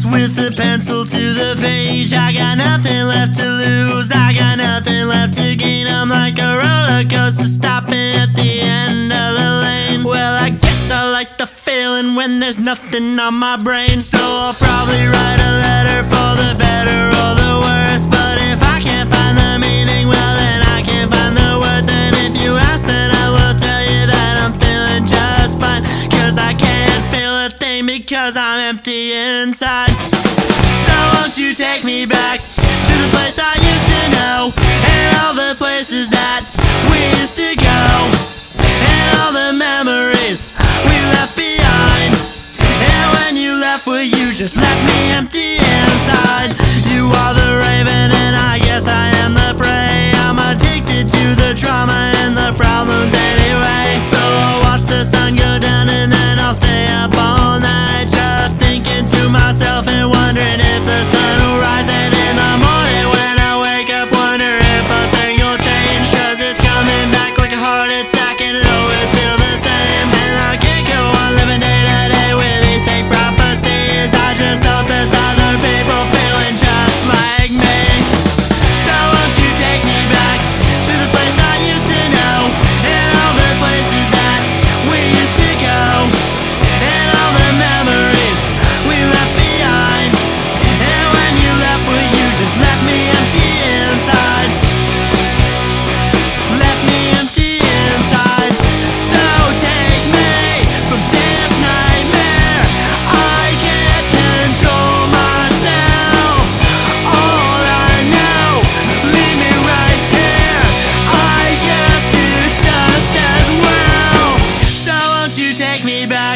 with the pencil to the page. I got nothing left to lose, I got nothing left to gain. I'm like a roller coaster stopping at the end of the lane. Well, I guess I like the feeling when there's nothing on my brain, so I'll probably write a letter for the better or the because I'm empty inside. So won't you take me back?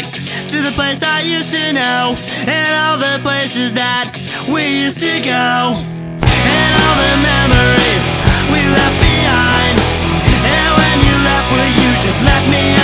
back to the place I used to know, and all the places that we used to go, and all the memories we left behind. And when you left, well, you just let me.